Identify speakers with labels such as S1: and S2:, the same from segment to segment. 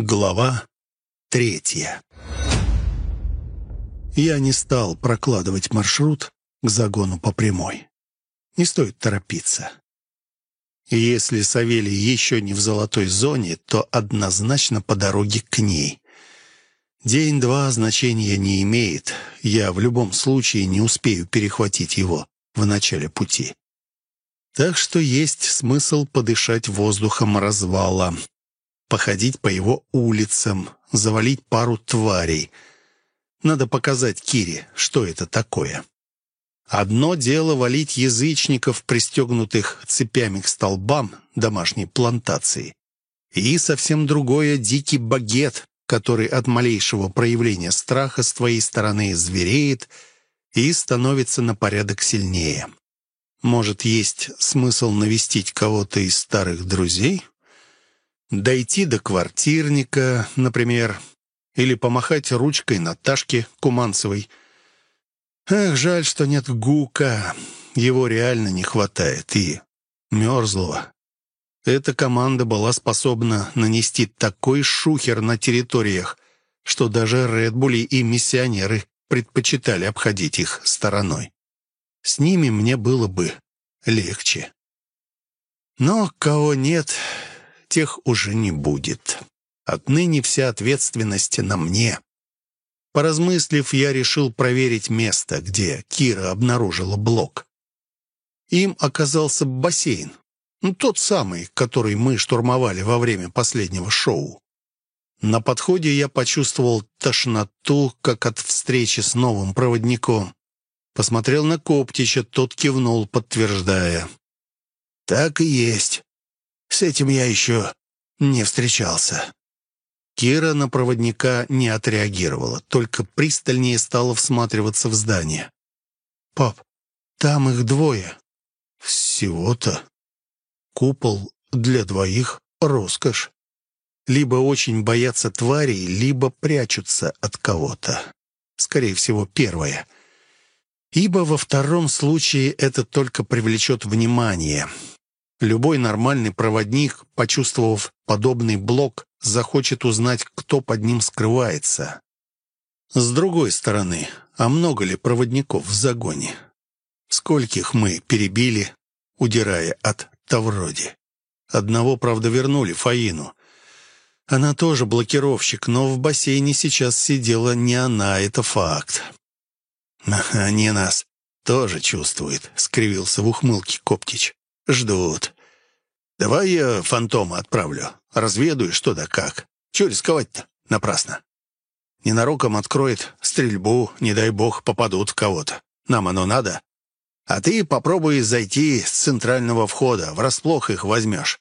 S1: Глава третья Я не стал прокладывать маршрут к загону по прямой. Не стоит торопиться. Если Савелий еще не в золотой зоне, то однозначно по дороге к ней. День-два значения не имеет. Я в любом случае не успею перехватить его в начале пути. Так что есть смысл подышать воздухом развала, походить по его улицам, завалить пару тварей. Надо показать Кире, что это такое. Одно дело валить язычников, пристегнутых цепями к столбам домашней плантации. И совсем другое — дикий багет, который от малейшего проявления страха с твоей стороны звереет и становится на порядок сильнее. Может, есть смысл навестить кого-то из старых друзей? Дойти до квартирника, например, или помахать ручкой Наташке Куманцевой. Эх, жаль, что нет Гука. Его реально не хватает. И Мерзлого. Эта команда была способна нанести такой шухер на территориях, что даже Редбули и миссионеры предпочитали обходить их стороной. С ними мне было бы легче. Но кого нет, тех уже не будет. Отныне вся ответственность на мне. Поразмыслив, я решил проверить место, где Кира обнаружила блок. Им оказался бассейн. Ну, тот самый, который мы штурмовали во время последнего шоу. На подходе я почувствовал тошноту, как от встречи с новым проводником. Посмотрел на Коптича, тот кивнул, подтверждая. «Так и есть. С этим я еще не встречался». Кира на проводника не отреагировала, только пристальнее стала всматриваться в здание. «Пап, там их двое». «Всего-то?» Купол для двоих — роскошь. Либо очень боятся тварей, либо прячутся от кого-то. Скорее всего, первое. Ибо во втором случае это только привлечет внимание. Любой нормальный проводник, почувствовав подобный блок, захочет узнать, кто под ним скрывается. С другой стороны, а много ли проводников в загоне? Скольких мы перебили, удирая от Тавроди? Одного, правда, вернули, Фаину. Она тоже блокировщик, но в бассейне сейчас сидела не она, это факт. «Они нас тоже чувствуют», — скривился в ухмылке Коптич. Ждут. Давай я фантома отправлю. Разведаю, что да как. Чего рисковать-то? Напрасно. Ненароком откроет стрельбу, не дай бог, попадут в кого-то. Нам оно надо. А ты попробуй зайти с центрального входа, врасплох их возьмешь.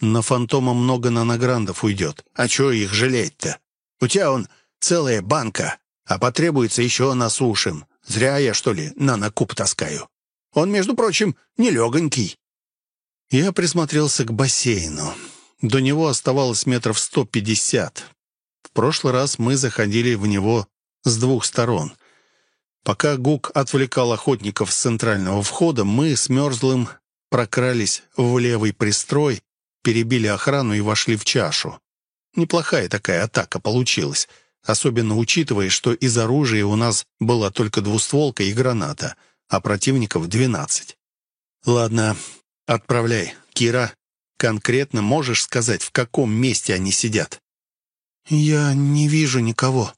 S1: На фантома много нанограндов уйдет. А чего их жалеть-то? У тебя он целая банка, а потребуется еще насушим. Зря я, что ли, нанокуб таскаю. Он, между прочим, нелегонький. Я присмотрелся к бассейну. До него оставалось метров сто пятьдесят. В прошлый раз мы заходили в него с двух сторон. Пока Гук отвлекал охотников с центрального входа, мы с Мерзлым прокрались в левый пристрой, перебили охрану и вошли в чашу. Неплохая такая атака получилась, особенно учитывая, что из оружия у нас была только двустволка и граната, а противников двенадцать. Ладно, «Отправляй. Кира, конкретно можешь сказать, в каком месте они сидят?» «Я не вижу никого.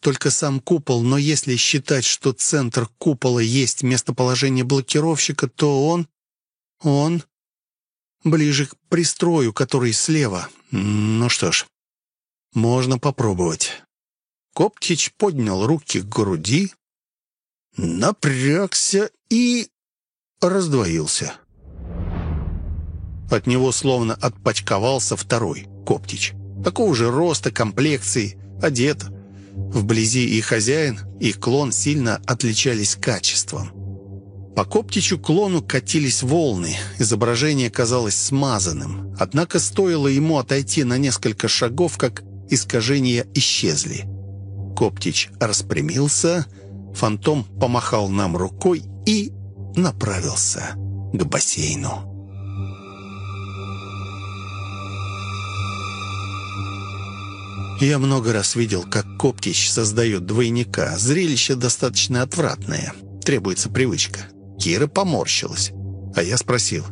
S1: Только сам купол, но если считать, что центр купола есть местоположение блокировщика, то он... он... ближе к пристрою, который слева. Ну что ж, можно попробовать». Коптич поднял руки к груди, напрягся и раздвоился. От него словно отпочковался второй, Коптич. Такого же роста, комплекции, одет. Вблизи и хозяин, и клон сильно отличались качеством. По Коптичу клону катились волны, изображение казалось смазанным. Однако стоило ему отойти на несколько шагов, как искажения исчезли. Коптич распрямился, фантом помахал нам рукой и направился к бассейну. Я много раз видел, как Коптич создает двойника. Зрелище достаточно отвратное. Требуется привычка. Кира поморщилась. А я спросил.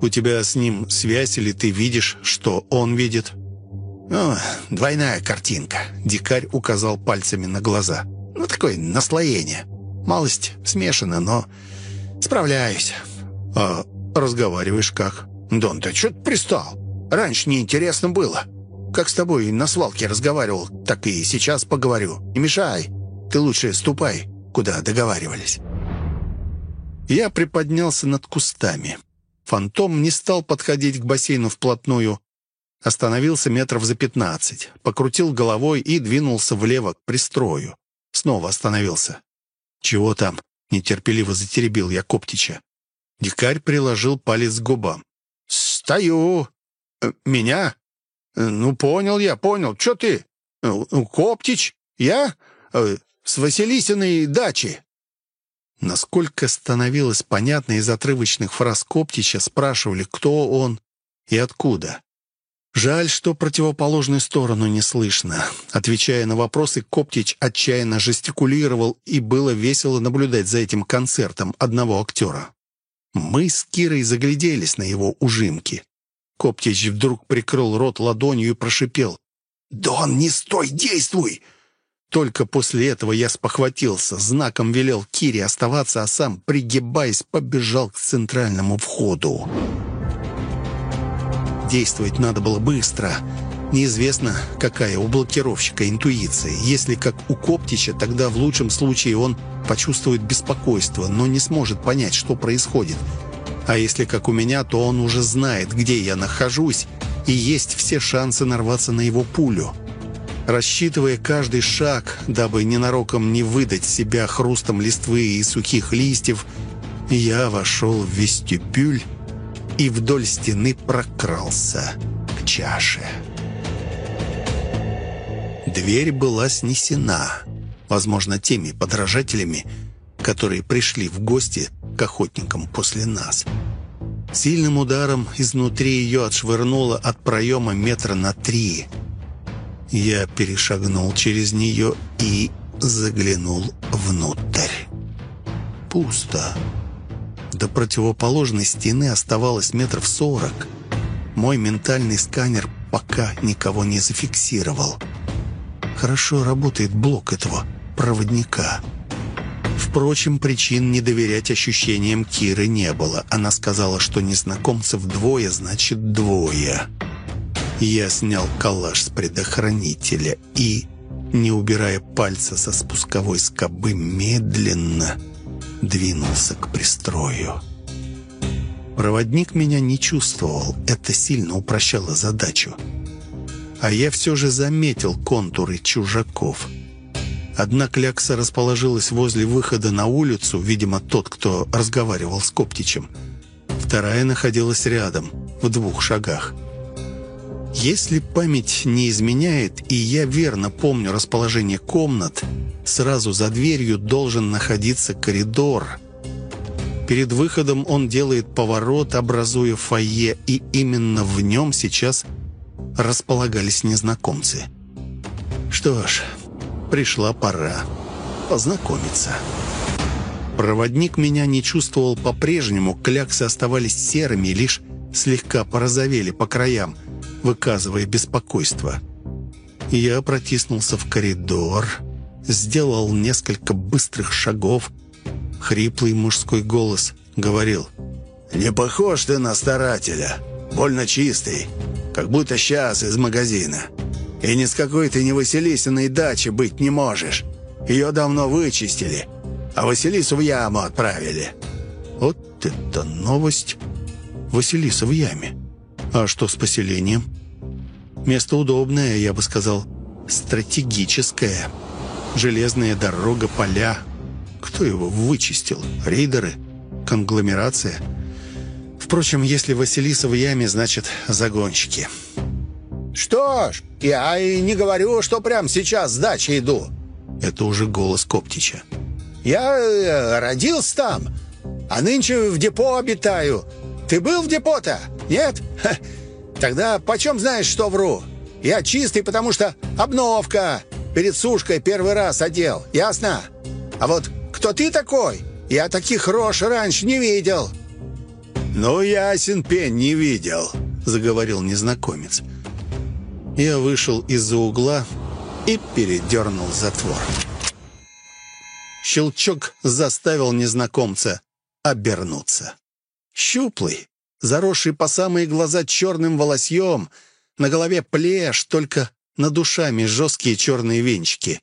S1: «У тебя с ним связь или ты видишь, что он видит?» «О, двойная картинка», — дикарь указал пальцами на глаза. «Ну, такое наслоение. Малость смешана, но справляюсь». «А разговариваешь как?» «Дон, ты что-то пристал? Раньше неинтересно было. Как с тобой на свалке разговаривал, так и сейчас поговорю. Не мешай. Ты лучше ступай, куда договаривались». Я приподнялся над кустами. Фантом не стал подходить к бассейну вплотную. Остановился метров за пятнадцать, покрутил головой и двинулся влево к пристрою. Снова остановился. «Чего там?» — нетерпеливо затеребил я Коптича. Дикарь приложил палец к губам. «Стою! Э, меня? Э, ну, понял я, понял. Че ты? Э, Коптич? Я? С Василисиной дачи!» Насколько становилось понятно из отрывочных фраз Коптича, спрашивали, кто он и откуда. Жаль, что противоположную сторону не слышно. Отвечая на вопросы, Коптич отчаянно жестикулировал, и было весело наблюдать за этим концертом одного актера. Мы с Кирой загляделись на его ужимки. Коптич вдруг прикрыл рот ладонью и прошипел. «Дон, не стой, действуй!» Только после этого я спохватился, знаком велел Кире оставаться, а сам, пригибаясь, побежал к центральному входу. Действовать надо было быстро. Неизвестно, какая у блокировщика интуиция. Если как у Коптича, тогда в лучшем случае он почувствует беспокойство, но не сможет понять, что происходит. А если как у меня, то он уже знает, где я нахожусь, и есть все шансы нарваться на его пулю. Рассчитывая каждый шаг, дабы ненароком не выдать себя хрустом листвы и сухих листьев, я вошел в вестибюль и вдоль стены прокрался к чаше. Дверь была снесена, возможно, теми подражателями, которые пришли в гости к охотникам после нас. Сильным ударом изнутри ее отшвырнуло от проема метра на три – я перешагнул через нее и заглянул внутрь. Пусто. До противоположной стены оставалось метров сорок. Мой ментальный сканер пока никого не зафиксировал. Хорошо работает блок этого проводника. Впрочем, причин не доверять ощущениям Киры не было. Она сказала, что незнакомцев двое, значит двое. Я снял калаш с предохранителя и, не убирая пальца со спусковой скобы, медленно двинулся к пристрою. Проводник меня не чувствовал, это сильно упрощало задачу. А я все же заметил контуры чужаков. Одна клякса расположилась возле выхода на улицу, видимо, тот, кто разговаривал с Коптичем. Вторая находилась рядом, в двух шагах. Если память не изменяет, и я верно помню расположение комнат, сразу за дверью должен находиться коридор. Перед выходом он делает поворот, образуя фойе, и именно в нем сейчас располагались незнакомцы. Что ж, пришла пора познакомиться. Проводник меня не чувствовал по-прежнему, кляксы оставались серыми, лишь слегка порозовели по краям – выказывая беспокойство. Я протиснулся в коридор, сделал несколько быстрых шагов. Хриплый мужской голос говорил. «Не похож ты на старателя. Больно чистый, как будто сейчас из магазина. И ни с какой ты не Василисиной дачи быть не можешь. Ее давно вычистили, а Василису в яму отправили». Вот это новость! Василиса в яме. А что с поселением? Место удобное, я бы сказал, стратегическое. Железная дорога, поля. Кто его вычистил? Рейдеры? Конгломерация? Впрочем, если Василиса в яме, значит, загонщики.
S2: «Что ж, я и не говорю, что прямо сейчас с дачи иду».
S1: Это уже голос Коптича.
S2: «Я э, родился там, а нынче в депо обитаю. Ты был в депо-то? Нет? Ха, тогда почем знаешь, что вру? Я чистый, потому что обновка. Перед сушкой первый раз одел, ясно? А вот кто ты такой? Я таких рож раньше не видел».
S1: «Ну, ясен пень не видел», — заговорил незнакомец. Я вышел из-за угла и передернул затвор. Щелчок заставил незнакомца обернуться. Щуплый, заросший по самые глаза черным волосьем, на голове плешь, только над душами жесткие черные венчики.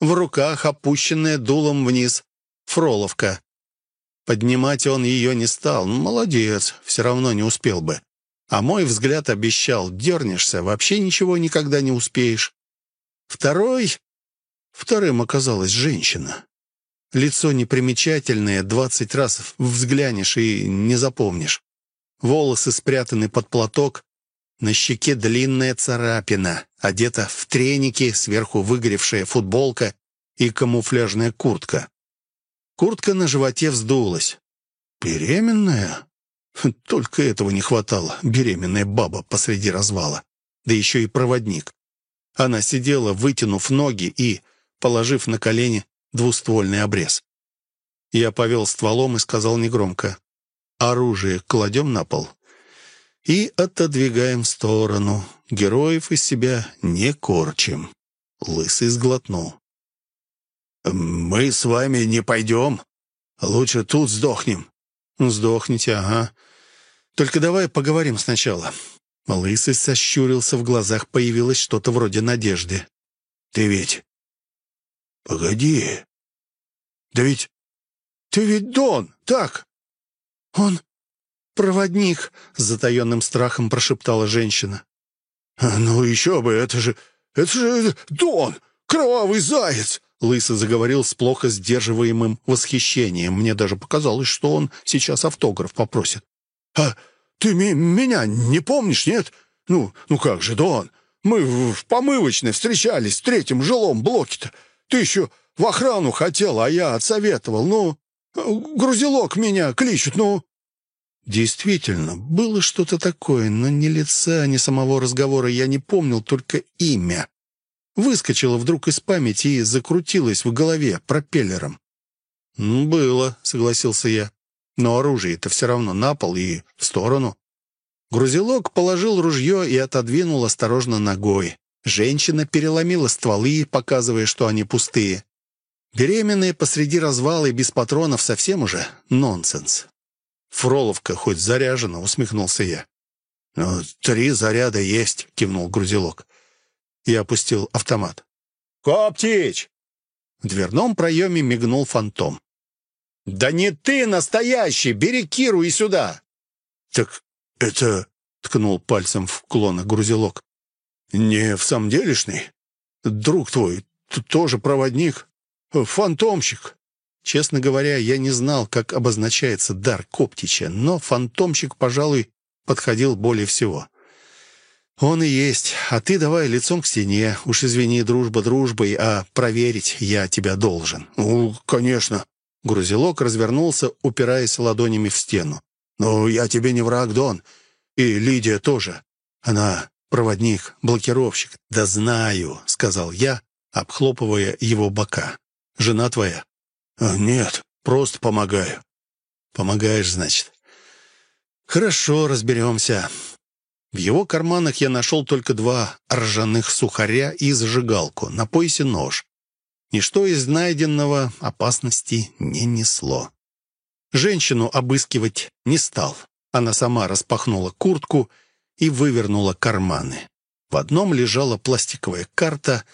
S1: В руках опущенная дулом вниз фроловка. Поднимать он ее не стал. Молодец, все равно не успел бы. А мой взгляд обещал, дернешься, вообще ничего никогда не успеешь. Второй... Вторым оказалась женщина. Лицо непримечательное, двадцать раз взглянешь и не запомнишь. Волосы спрятаны под платок, на щеке длинная царапина, одета в треники, сверху выгоревшая футболка и камуфляжная куртка. Куртка на животе вздулась. «Беременная?» Только этого не хватало. Беременная баба посреди развала. Да еще и проводник. Она сидела, вытянув ноги и, положив на колени двуствольный обрез. Я повел стволом и сказал негромко. «Оружие кладем на пол и отодвигаем в сторону. Героев из себя не корчим». Лысый сглотнул. «Мы с вами не пойдем. Лучше тут сдохнем». «Сдохните, ага. Только давай поговорим сначала». Лысый сощурился, в глазах появилось что-то вроде надежды. «Ты ведь...» «Погоди. Да ведь... Ты ведь Дон, так?» «Он проводник», — с затаенным страхом прошептала женщина. «Ну еще бы, это же... это же Дон, кровавый заяц!» Лысый заговорил с плохо сдерживаемым восхищением. Мне даже показалось, что он сейчас автограф попросит. «А ты меня не помнишь, нет? Ну, ну как же, Дон? Мы в помывочной встречались в третьем жилом блоке-то. Ты еще в охрану хотел, а я отсоветовал. Ну, грузилок меня кличут, ну». Действительно, было что-то такое, но ни лица, ни самого разговора я не помнил, только имя выскочила вдруг из памяти и закрутилась в голове пропеллером. «Было», — согласился я. «Но оружие-то все равно на пол и в сторону». Грузилок положил ружье и отодвинул осторожно ногой. Женщина переломила стволы, показывая, что они пустые. Беременные посреди развала и без патронов совсем уже нонсенс. «Фроловка хоть заряжена», — усмехнулся я. «Ну, три заряда есть», — кивнул грузилок. Я опустил автомат.
S2: «Коптич!»
S1: В дверном проеме мигнул фантом.
S2: «Да не ты настоящий! Бери Киру и сюда!»
S1: «Так это...» — ткнул пальцем в клона грузилок. «Не в самом делешный? Друг твой тоже проводник? Фантомщик?» Честно говоря, я не знал, как обозначается дар Коптича, но фантомщик, пожалуй, подходил более всего. «Он и есть. А ты давай лицом к стене. Уж извини, дружба дружбой, а проверить я тебя должен».
S2: «Ну, конечно».
S1: Грузилок развернулся, упираясь ладонями в стену.
S2: «Ну, я тебе не враг, Дон. И Лидия тоже. Она проводник, блокировщик».
S1: «Да знаю», — сказал я, обхлопывая его бока. «Жена твоя?»
S2: «А, «Нет, просто помогаю».
S1: «Помогаешь, значит?» «Хорошо, разберемся. В его карманах я нашел только два ржаных сухаря и зажигалку, на поясе нож. Ничто из найденного опасности не несло. Женщину обыскивать не стал. Она сама распахнула куртку и вывернула карманы. В одном лежала пластиковая карта,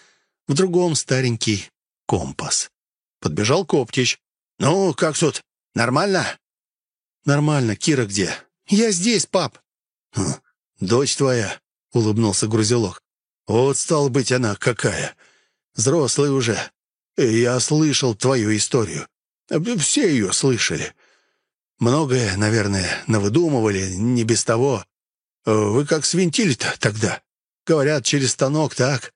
S1: в другом старенький компас. Подбежал Коптич.
S2: «Ну, как тут? Нормально?»
S1: «Нормально. Кира где?»
S2: «Я здесь, пап».
S1: «Хм, «Дочь твоя», — улыбнулся грузилок. «Вот, стал быть, она какая. Взрослая уже. Я слышал твою историю. Все ее слышали. Многое, наверное, навыдумывали, не без того. Вы как свинтили-то тогда? Говорят, через станок так.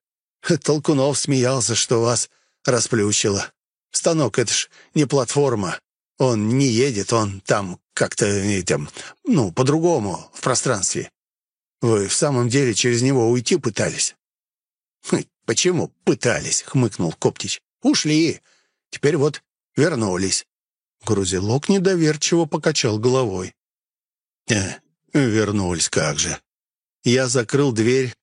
S1: Толкунов смеялся, что вас расплющило. Станок — это ж не платформа. Он не едет, он там как-то, там, ну, по-другому, в пространстве.
S2: Вы в самом деле через него уйти пытались?» «Хм, «Почему пытались?» — хмыкнул Коптич. «Ушли. Теперь вот вернулись».
S1: Грузилок недоверчиво покачал головой. «Э, вернулись, как же». Я закрыл дверь.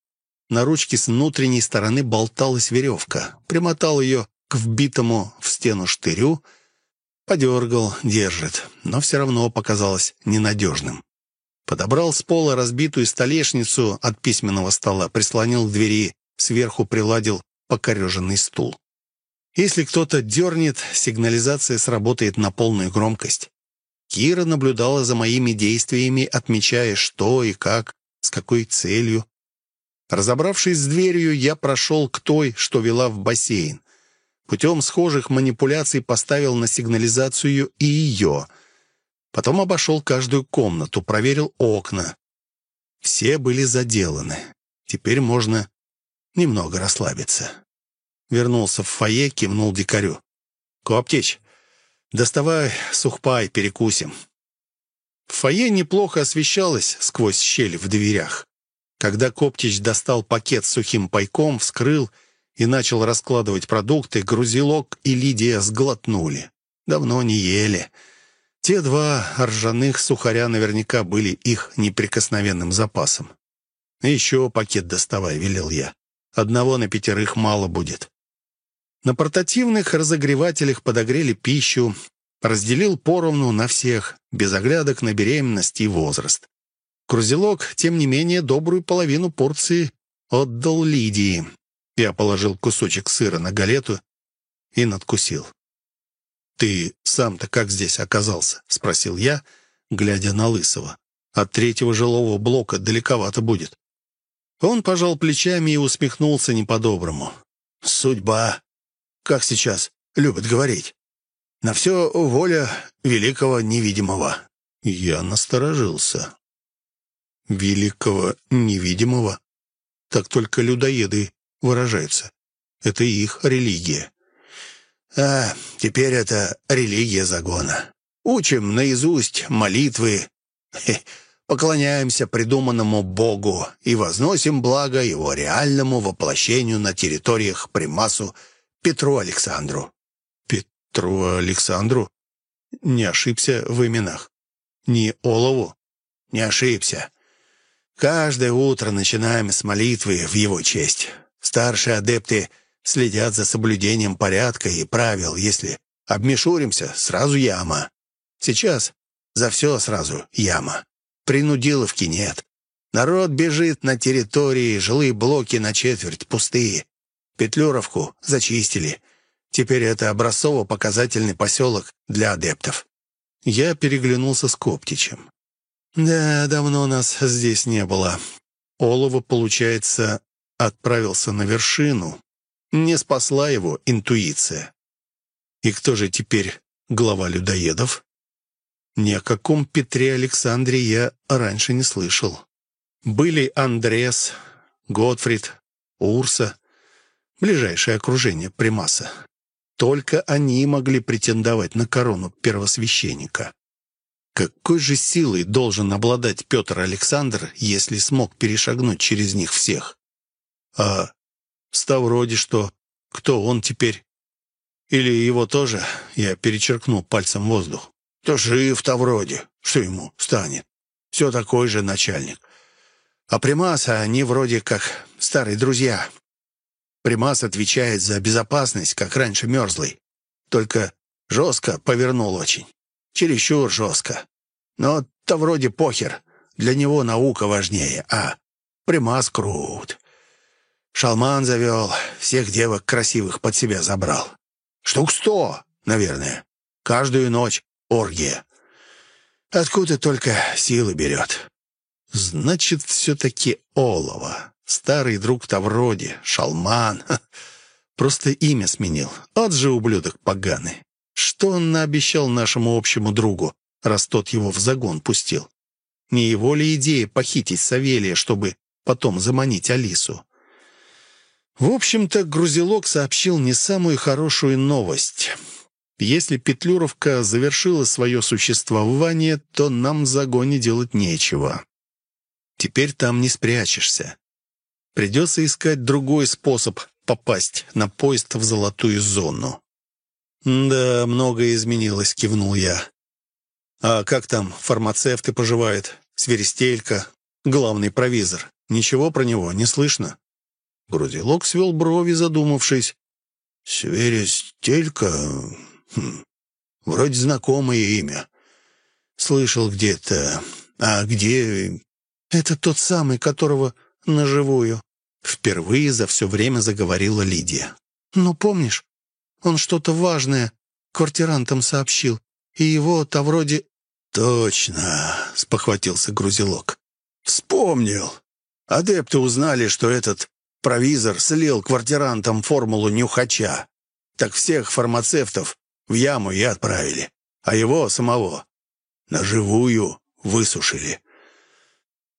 S1: На ручке с внутренней стороны болталась веревка. Примотал ее к вбитому в стену штырю. Подергал, держит, но все равно показалось ненадежным. Подобрал с пола разбитую столешницу от письменного стола, прислонил к двери, сверху приладил покореженный стул. Если кто-то дернет, сигнализация сработает на полную громкость. Кира наблюдала за моими действиями, отмечая, что и как, с какой целью. Разобравшись с дверью, я прошел к той, что вела в бассейн. Путем схожих манипуляций поставил на сигнализацию и ее — Потом обошел каждую комнату, проверил окна. Все были заделаны. Теперь можно немного расслабиться. Вернулся в фойе, кивнул дикарю. «Коптич, доставай сухпай, перекусим». Фойе неплохо освещалось сквозь щель в дверях. Когда Коптич достал пакет с сухим пайком, вскрыл и начал раскладывать продукты, Грузилок и Лидия сглотнули. Давно не ели. Те два ржаных сухаря наверняка были их неприкосновенным запасом. «Еще пакет доставай», — велел я. «Одного на пятерых мало будет». На портативных разогревателях подогрели пищу, разделил поровну на всех, без оглядок на беременность и возраст. Крузелок, тем не менее, добрую половину порции отдал Лидии. Я положил кусочек сыра на галету и надкусил. «Ты сам-то как здесь оказался?» — спросил я, глядя на Лысого. «От третьего жилого блока далековато будет». Он пожал плечами и усмехнулся не по-доброму.
S2: «Судьба, как сейчас любят говорить. На все воля великого невидимого».
S1: Я насторожился. «Великого невидимого?» Так только людоеды выражаются. Это их религия.
S2: А теперь это религия загона. Учим наизусть молитвы, поклоняемся придуманному Богу и возносим благо его реальному воплощению на территориях Примасу Петру Александру.
S1: Петру Александру? Не ошибся в именах. Не Олову?
S2: Не ошибся. Каждое утро начинаем с молитвы в его честь. Старшие адепты — следят за соблюдением порядка и правил. Если обмешуримся, сразу яма. Сейчас за все сразу яма. Принудиловки нет. Народ бежит на территории, жилые блоки на четверть пустые. Петлюровку зачистили. Теперь это образцово-показательный поселок для адептов.
S1: Я переглянулся с Коптичем. Да, давно нас здесь не было. Олова, получается, отправился на вершину, не спасла его интуиция. И кто же теперь глава людоедов? Ни о каком Петре Александре я раньше не слышал. Были Андрес, Готфрид, Урса, ближайшее окружение Примаса. Только они могли претендовать на корону первосвященника. Какой же силой должен обладать Петр Александр, если смог перешагнуть через них всех? А Ставроди что? Кто он теперь? Или его тоже? Я перечеркнул пальцем воздух. То жив-то вроде. Что ему станет? Все такой же начальник. А Примаса они вроде как старые друзья. Примас отвечает за безопасность, как раньше мерзлый. Только жестко повернул очень. Чересчур жестко. Но то вроде похер. Для него наука важнее, а Примас крут. Шалман завел, всех девок красивых под себя забрал. Штук сто, наверное. Каждую ночь оргия. Откуда только силы берет. Значит, все-таки Олова. Старый друг Тавроди, Шалман. Просто имя сменил. От же ублюдок поганый. Что он наобещал нашему общему другу, раз тот его в загон пустил? Не его ли идея похитить Савелия, чтобы потом заманить Алису? В общем-то, Грузилок сообщил не самую хорошую новость. Если Петлюровка завершила свое существование, то нам в загоне делать нечего. Теперь там не спрячешься. Придется искать другой способ попасть на поезд в золотую зону. «Да, многое изменилось», — кивнул я. «А как там фармацевты поживают? Сверестелька, главный провизор. Ничего про него не слышно?» Грузилок свел брови, задумавшись.
S2: «Сверестелька? Хм. Вроде знакомое имя. Слышал где-то. А где...»
S1: «Это тот самый, которого наживую», — впервые за все время заговорила Лидия. «Ну, помнишь, он что-то важное квартирантам сообщил, и его-то вроде...»
S2: «Точно», — спохватился грузилок. «Вспомнил. Адепты узнали, что этот провизор слил квартирантам формулу нюхача. Так всех фармацевтов в яму и отправили, а его самого на живую высушили.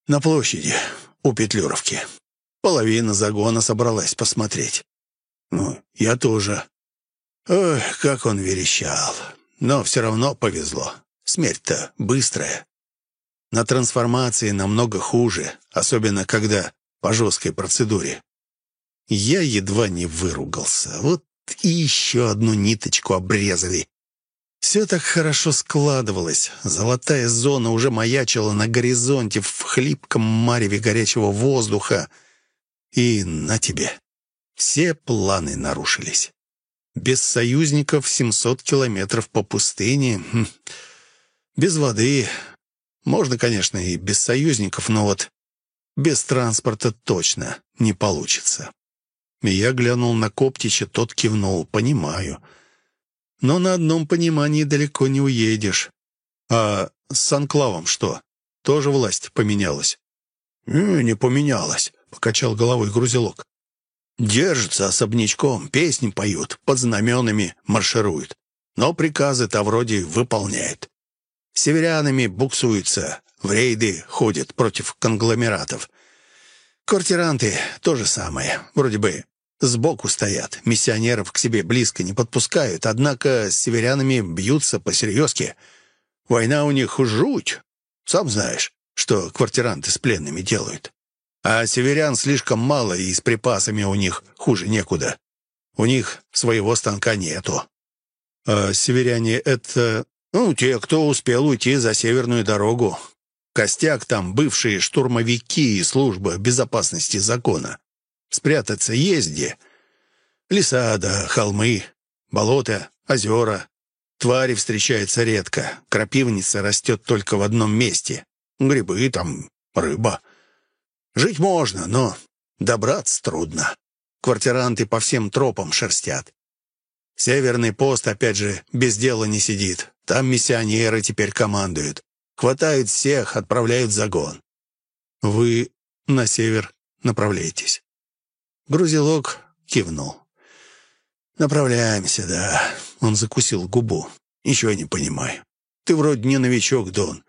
S2: На площади у Петлюровки. Половина загона собралась посмотреть. Ну, я тоже. Ой, как он верещал. Но все равно повезло. Смерть-то быстрая. На трансформации намного хуже, особенно когда по жесткой процедуре. Я едва не выругался. Вот и еще одну ниточку обрезали. Все так хорошо складывалось. Золотая зона уже маячила на горизонте в хлипком мареве горячего воздуха. И на тебе. Все планы нарушились. Без союзников 700 километров по пустыне. Хм. Без воды. Можно, конечно, и без союзников, но вот без транспорта точно не получится. Я глянул на Коптича, тот кивнул. «Понимаю». Но на одном понимании далеко не уедешь. А с Анклавом что? Тоже власть поменялась? «Не, не поменялась», — покачал головой грузилок. «Держатся особнячком, песни поют, под знаменами маршируют. Но приказы-то вроде выполняет. Северянами буксуются, в рейды ходят против конгломератов. Квартиранты — то же самое. Вроде бы Сбоку стоят, миссионеров к себе близко не подпускают, однако с северянами бьются посерьезки. Война у них жуть. Сам знаешь, что квартиранты с пленными делают. А северян слишком мало, и с припасами у них хуже некуда. У них своего станка нету. А северяне — это... Ну, те, кто успел уйти за северную дорогу. Костяк там бывшие штурмовики и служба безопасности закона. Спрятаться есть где. Леса да холмы, болота, озера. Твари встречаются редко. Крапивница растет только в одном месте. Грибы там, рыба. Жить можно, но добраться трудно. Квартиранты по всем тропам шерстят. Северный пост, опять же, без дела не сидит. Там миссионеры теперь командуют. Хватают всех, отправляют загон. Вы на север направляетесь. Грузилок кивнул. «Направляемся, да». Он закусил губу. «Ничего не понимаю. Ты вроде не новичок, Дон.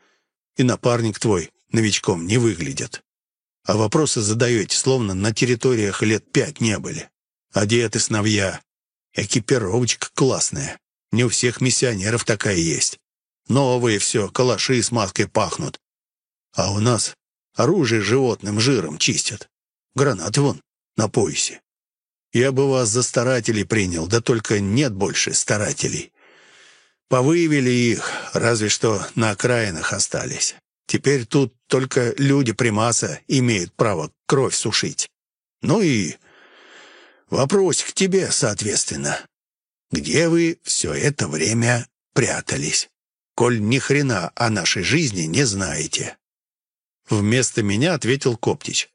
S2: И напарник твой новичком не выглядит. А вопросы задаете, словно на территориях лет пять не были. Одеты сновья. Экипировочка классная. Не у всех миссионеров такая есть. Новые все, калаши с маской пахнут. А у нас оружие животным жиром чистят. Гранаты вон на поясе. Я бы вас за старателей принял, да только нет больше старателей. Повыявили их, разве что на окраинах остались. Теперь тут только люди примаса имеют право кровь сушить. Ну и вопрос к тебе, соответственно. Где вы все это время прятались? Коль ни хрена о нашей жизни не знаете. Вместо меня ответил Коптич.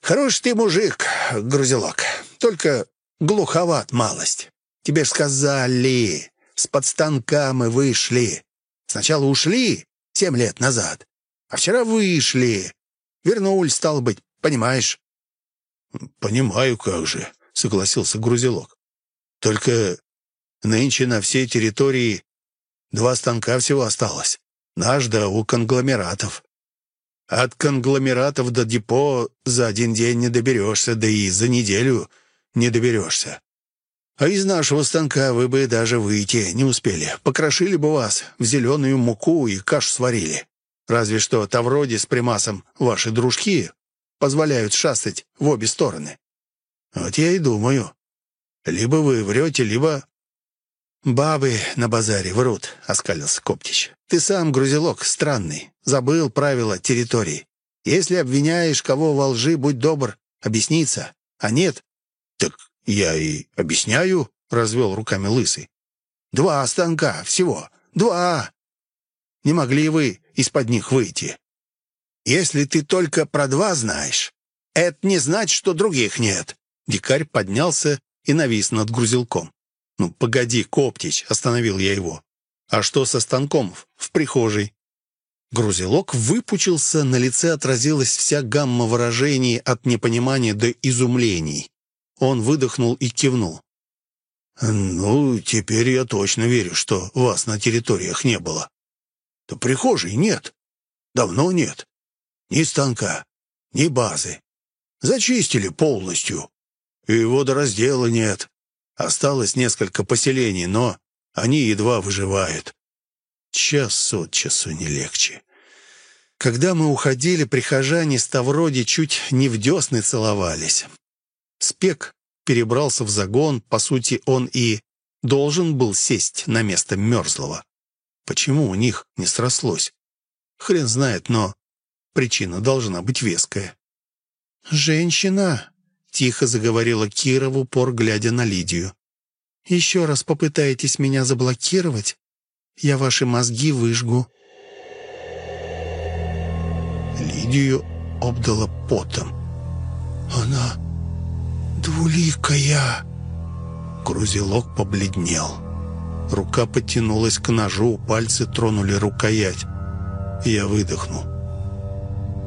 S2: «Хороший ты мужик, грузилок, только глуховат малость. Тебе ж сказали, с подстанка мы вышли. Сначала ушли семь лет назад, а вчера вышли. Вернулись, стало быть, понимаешь?» «Понимаю, как же», — согласился грузилок. «Только нынче на всей территории два станка всего осталось. Наш да у конгломератов. От конгломератов до депо за один день не доберешься, да и за неделю не доберешься. А из нашего станка вы бы даже выйти не успели. Покрошили бы вас в зеленую муку и кашу сварили. Разве что Тавроди с Примасом ваши дружки позволяют шастать в обе стороны. Вот я и думаю. Либо вы врете, либо «Бабы на базаре врут», — оскалился Коптич. «Ты сам, грузилок, странный. Забыл правила территории. Если обвиняешь кого во лжи, будь добр, объясниться. А нет...» «Так я и объясняю», — развел руками Лысый. «Два станка всего. Два. Не могли вы из-под них выйти. Если ты только про два знаешь, это не значит, что других нет». Дикарь поднялся и навис над грузилком. «Ну, погоди, Коптич!» — остановил я его. «А что со станком в прихожей?» Грузилок выпучился, на лице отразилась вся гамма выражений от непонимания до изумлений. Он выдохнул и кивнул. «Ну, теперь я точно верю, что вас на территориях не было. Да прихожей нет. Давно нет. Ни станка, ни базы. Зачистили полностью. И водораздела нет. Осталось несколько поселений, но они едва выживают. Час от часу не легче. Когда мы уходили, прихожане Ставроди чуть не в десны целовались. Спек перебрался в загон, по сути, он и должен был сесть на место мерзлого. Почему у них не срослось? Хрен знает, но причина должна быть веская. «Женщина!» Тихо заговорила Кира в упор, глядя на Лидию. «Еще раз попытаетесь меня заблокировать, я ваши мозги выжгу». Лидию обдала потом. «Она двуликая!» Грузилок побледнел. Рука потянулась к ножу, пальцы тронули рукоять. Я выдохнул.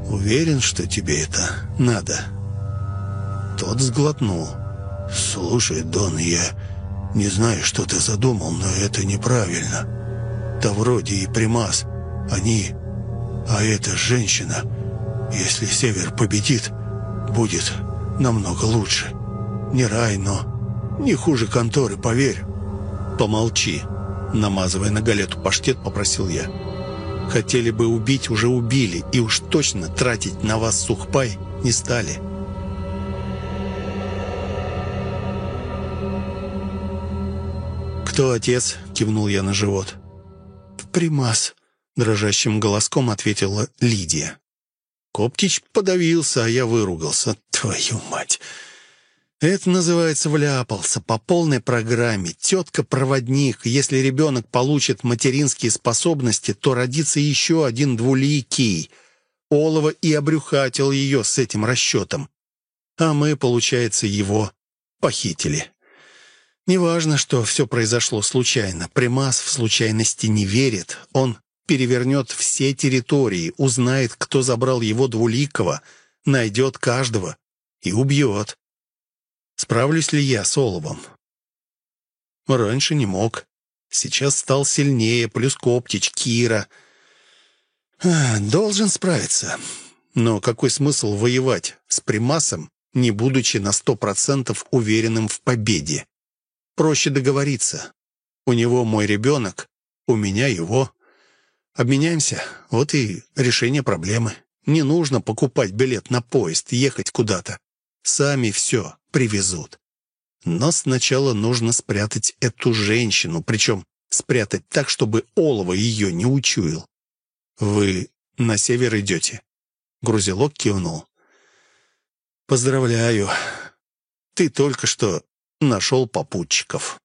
S2: «Уверен, что тебе это надо?» Тот сглотнул. «Слушай, Дон, я не знаю, что ты задумал, но это неправильно. Да вроде и Примас, они... А эта женщина, если Север победит, будет намного лучше. Не рай, но не хуже конторы, поверь». «Помолчи», — намазывая на галету паштет, попросил я. «Хотели бы убить, уже убили, и уж точно тратить на вас сухпай не стали». «Кто отец?» — кивнул я на живот. «Примас», — дрожащим голоском ответила Лидия. Коптич подавился, а я выругался. «Твою мать!» Это называется вляпался по полной программе. Тетка-проводник. Если ребенок получит материнские способности, то родится еще один двуликий. Олова и обрюхатил ее с этим расчетом. А мы, получается, его похитили. Неважно, что все произошло случайно. Примас в случайности не верит. Он перевернет все территории, узнает, кто забрал его двуликого, найдет каждого и убьет. Справлюсь ли я с Оловом? Раньше не мог. Сейчас стал сильнее, плюс Коптич, Кира. Должен справиться. Но какой смысл воевать с Примасом, не будучи на сто процентов уверенным в победе? Проще договориться. У него мой ребенок, у меня его. Обменяемся, вот и решение проблемы. Не нужно покупать билет на поезд, ехать куда-то. Сами все привезут. Но сначала нужно спрятать эту женщину, причем спрятать так, чтобы Олова ее не учуял. «Вы на север идете?» Грузилок кивнул. «Поздравляю. Ты только что нашел попутчиков.